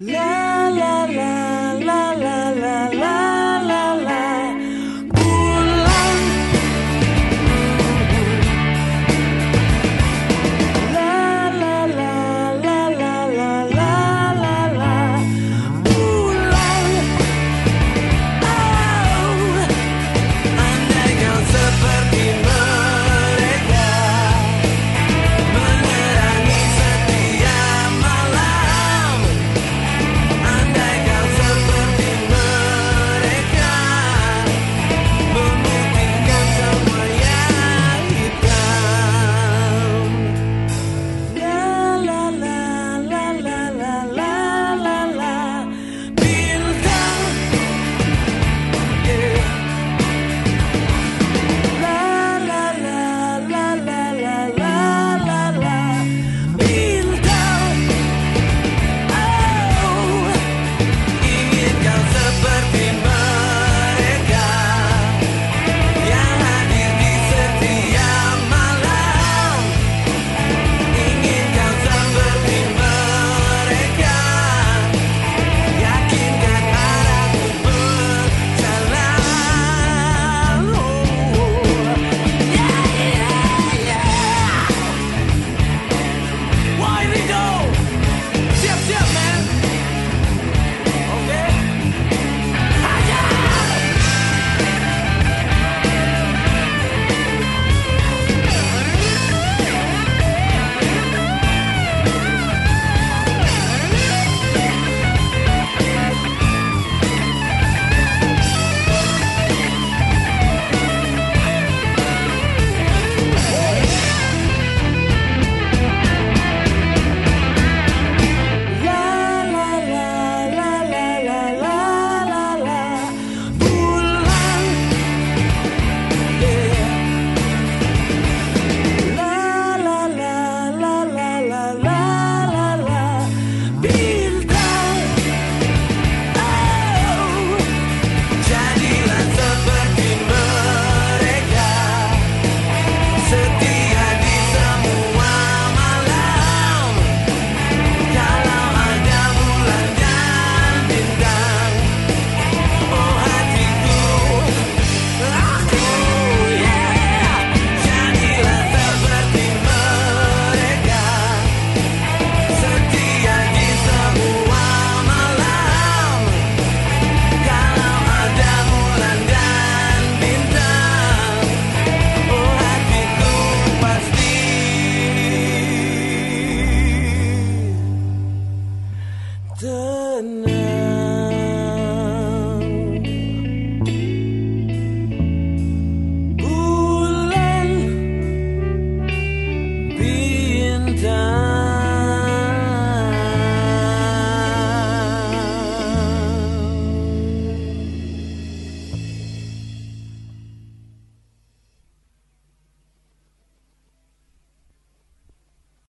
Yeah.